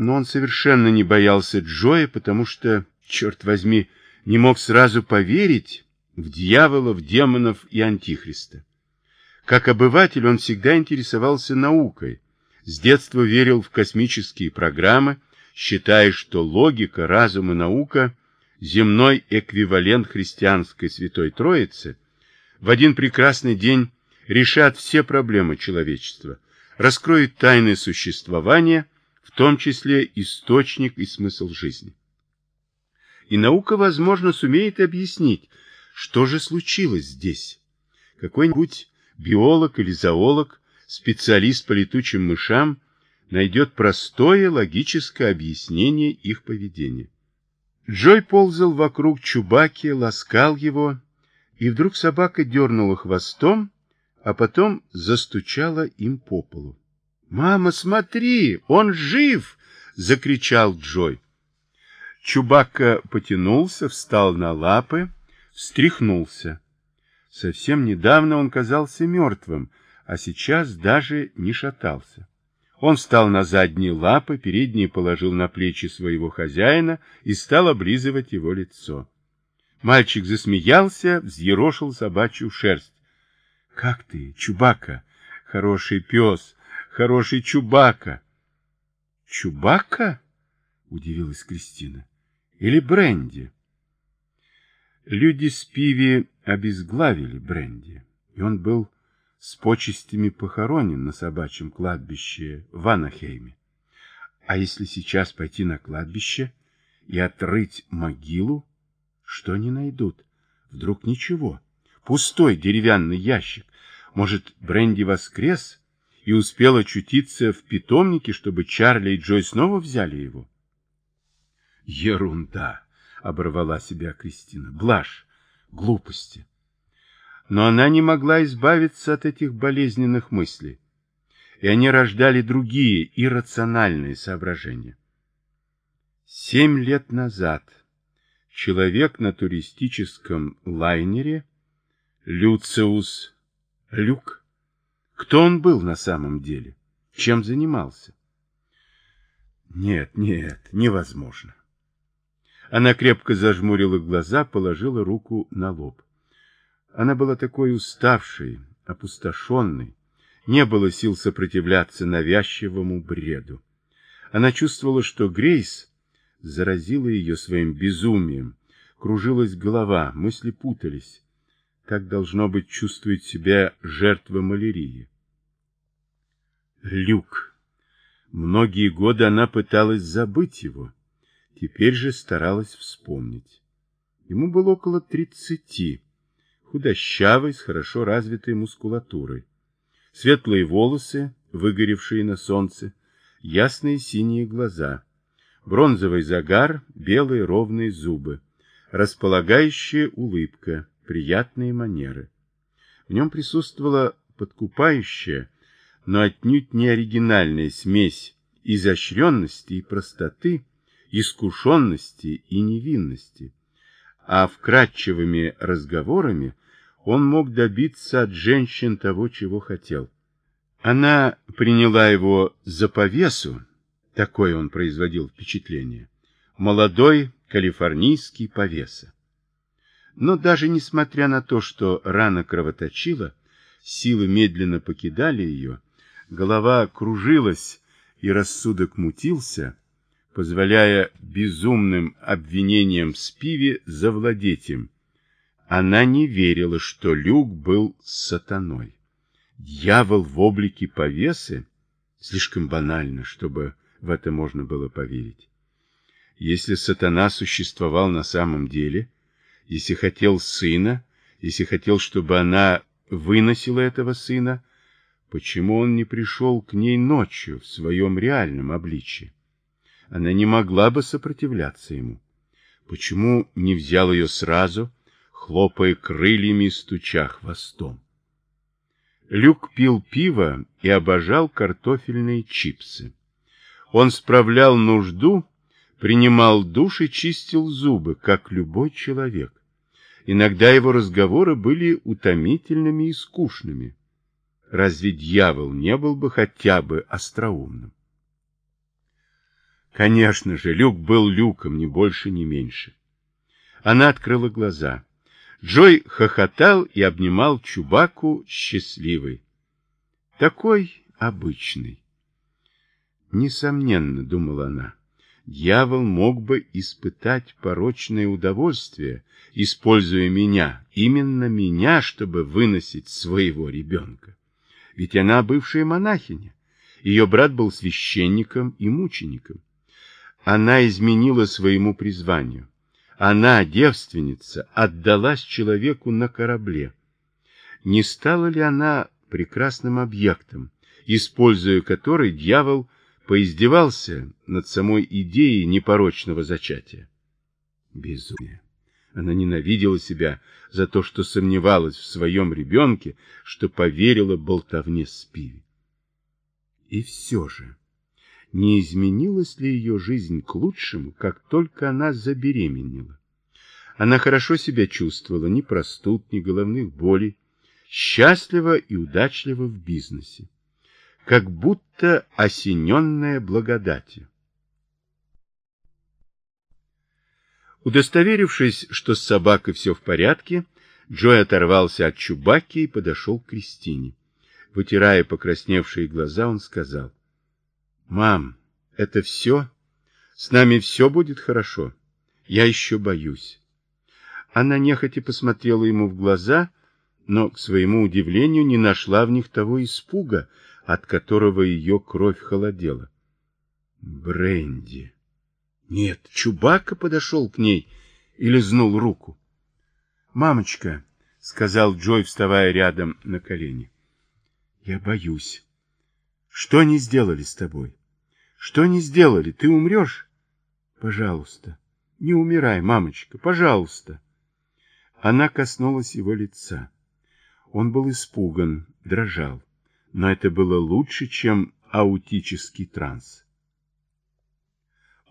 но он совершенно не боялся Джоя, потому что, черт возьми, не мог сразу поверить в дьяволов, демонов и антихриста. Как обыватель он всегда интересовался наукой, с детства верил в космические программы, считая, что логика, разум и наука – земной эквивалент христианской Святой Троицы, в один прекрасный день решат все проблемы человечества, раскроют тайны существования, в том числе источник и смысл жизни. И наука, возможно, сумеет объяснить, что же случилось здесь. Какой-нибудь биолог или зоолог, специалист по летучим мышам, найдет простое логическое объяснение их поведения. Джой ползал вокруг Чубаки, ласкал его, и вдруг собака дернула хвостом, а потом застучала им по полу. «Мама, смотри, он жив!» — закричал Джой. Чубакка потянулся, встал на лапы, встряхнулся. Совсем недавно он казался мертвым, а сейчас даже не шатался. Он встал на задние лапы, передние положил на плечи своего хозяина и стал облизывать его лицо. Мальчик засмеялся, взъерошил собачью шерсть. — Как ты, Чубака? Хороший пес, хороший Чубака. — Чубака? — удивилась Кристина. — Или Бренди? Люди с пиви обезглавили Бренди, и он был с почестями похоронен на собачьем кладбище в Анахейме. А если сейчас пойти на кладбище и отрыть могилу, что они найдут? Вдруг ничего. Пустой деревянный ящик. Может, Бренди воскрес и успел очутиться в питомнике, чтобы Чарли и Джой снова взяли его? Ерунда! — оборвала себя Кристина. Блажь, глупости. Но она не могла избавиться от этих болезненных мыслей, и они рождали другие иррациональные соображения. Семь лет назад человек на туристическом лайнере Люциус Люк. Кто он был на самом деле? Чем занимался? Нет, нет, невозможно. Она крепко зажмурила глаза, положила руку на лоб. Она была такой уставшей, опустошенной, не было сил сопротивляться навязчивому бреду. Она чувствовала, что Грейс заразила ее своим безумием, кружилась голова, мысли путались. Так, должно быть, чувствует себя жертва малярии. Люк. Многие годы она пыталась забыть его. Теперь же старалась вспомнить. Ему было около тридцати худощавый, с хорошо развитой мускулатурой. Светлые волосы, выгоревшие на солнце, ясные синие глаза, бронзовый загар, белые ровные зубы, располагающая улыбка, приятные манеры. В нем присутствовала подкупающая, но отнюдь не оригинальная смесь изощренности и простоты, искушенности и невинности, а вкрадчивыми разговорами он мог добиться от женщин того, чего хотел. Она приняла его за повесу, такое он производил впечатление, молодой калифорнийский повеса. Но даже несмотря на то, что рана кровоточила, силы медленно покидали ее, голова кружилась и рассудок мутился, позволяя безумным обвинениям спиве завладеть им, она не верила, что Люк был сатаной. Дьявол в облике повесы? Слишком банально, чтобы в это можно было поверить. Если сатана существовал на самом деле, если хотел сына, если хотел, чтобы она выносила этого сына, почему он не пришел к ней ночью в своем реальном обличье? Она не могла бы сопротивляться ему. Почему не взял ее сразу, хлопая крыльями и стуча хвостом. Люк пил пиво и обожал картофельные чипсы. Он справлял нужду, принимал душ и чистил зубы, как любой человек. Иногда его разговоры были утомительными и скучными. Разве дьявол не был бы хотя бы остроумным? Конечно же, Люк был Люком, ни больше, ни меньше. Она открыла глаза. Джой хохотал и обнимал Чубаку счастливый. Такой обычный. Несомненно, думала она, дьявол мог бы испытать порочное удовольствие, используя меня, именно меня, чтобы выносить своего ребенка. Ведь она бывшая монахиня. Ее брат был священником и мучеником. Она изменила своему призванию. Она, девственница, отдалась человеку на корабле. Не стала ли она прекрасным объектом, используя который дьявол поиздевался над самой идеей непорочного зачатия? Безумие. Она ненавидела себя за то, что сомневалась в своем ребенке, что поверила болтовне Спиви. И все же, не изменилась ли ее жизнь к лучшему, как только она забеременела? Она хорошо себя чувствовала, ни простуд, ни головных болей, счастлива и удачлива в бизнесе, как будто осененная благодатью. Удостоверившись, что с собакой все в порядке, Джой оторвался от Чубаки и подошел к Кристине. Вытирая покрасневшие глаза, он сказал, «Мам, это все? С нами все будет хорошо? Я еще боюсь». Она нехотя посмотрела ему в глаза, но, к своему удивлению, не нашла в них того испуга, от которого ее кровь холодела. Бренди. Нет, Чубака подошел к ней и лизнул руку. «Мамочка», — сказал Джой, вставая рядом на колени, — «я боюсь. Что они сделали с тобой? Что они сделали? Ты умрешь? Пожалуйста, не умирай, мамочка, пожалуйста». Она коснулась его лица. Он был испуган, дрожал, но это было лучше, чем аутический транс.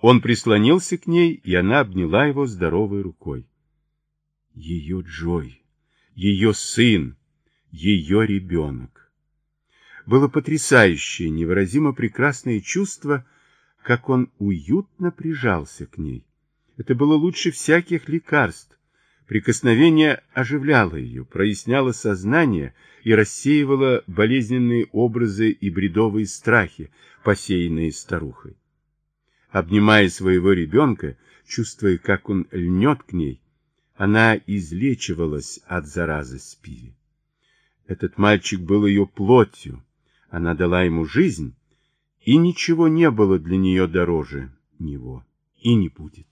Он прислонился к ней, и она обняла его здоровой рукой. Ее Джой, ее сын, ее ребенок. Было потрясающее, невыразимо прекрасное чувство, как он уютно прижался к ней. Это было лучше всяких лекарств. Прикосновение оживляло ее, проясняло сознание и рассеивало болезненные образы и бредовые страхи, посеянные старухой обнимая своего ребенка, чувствуя, как он льнет к ней, она излечивалась от заразы спиви. Этот мальчик был ее плотью, она дала ему жизнь, и ничего не было для нее дороже него, и не будет.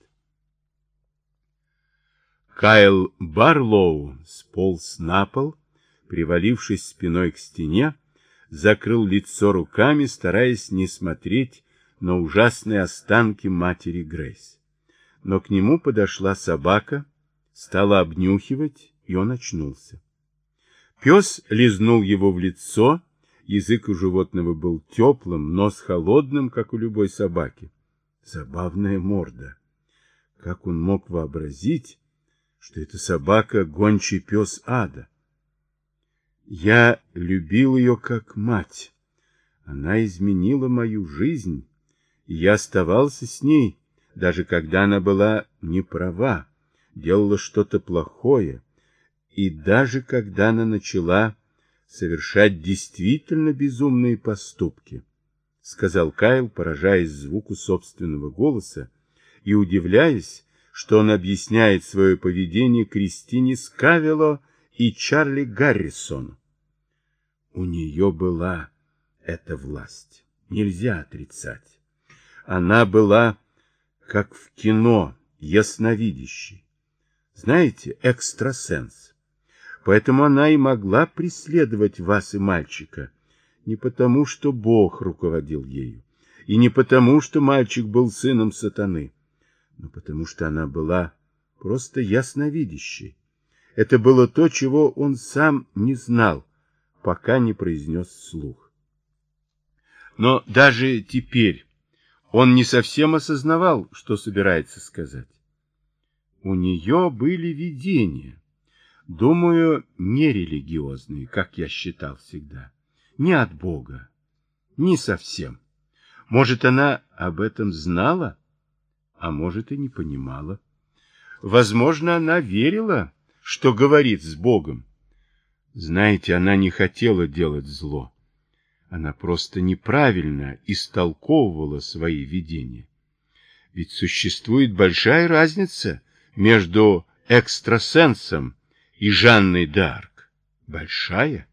Кайл Барлоу сполз на пол, привалившись спиной к стене, закрыл лицо руками, стараясь не смотреть на ужасные останки матери Грейс. Но к нему подошла собака, стала обнюхивать, и он очнулся. Пес лизнул его в лицо, язык у животного был теплым, нос холодным, как у любой собаки. Забавная морда. Как он мог вообразить, что эта собака — гончий пес ада? Я любил ее как мать. Она изменила мою жизнь, и я оставался с ней, даже когда она была не права, делала что-то плохое, и даже когда она начала совершать действительно безумные поступки, сказал Кайл, поражаясь звуку собственного голоса и удивляясь, что он объясняет свое поведение Кристине Скавело и Чарли Гаррисону. У нее была эта власть, нельзя отрицать. Она была, как в кино, ясновидящей. Знаете, экстрасенс. Поэтому она и могла преследовать вас и мальчика. Не потому, что Бог руководил ею, и не потому, что мальчик был сыном сатаны, но потому, что она была просто ясновидящей. Это было то, чего он сам не знал, пока не произнес слух. Но даже теперь, он не совсем осознавал, что собирается сказать. У нее были видения, думаю, нерелигиозные, как я считал всегда, не от Бога, не совсем. Может, она об этом знала, а может и не понимала. Возможно, она верила, что говорит с Богом. Знаете, она не хотела делать зло. Она просто неправильно истолковывала свои видения. Ведь существует большая разница между экстрасенсом и Жанной д'Арк. Большая.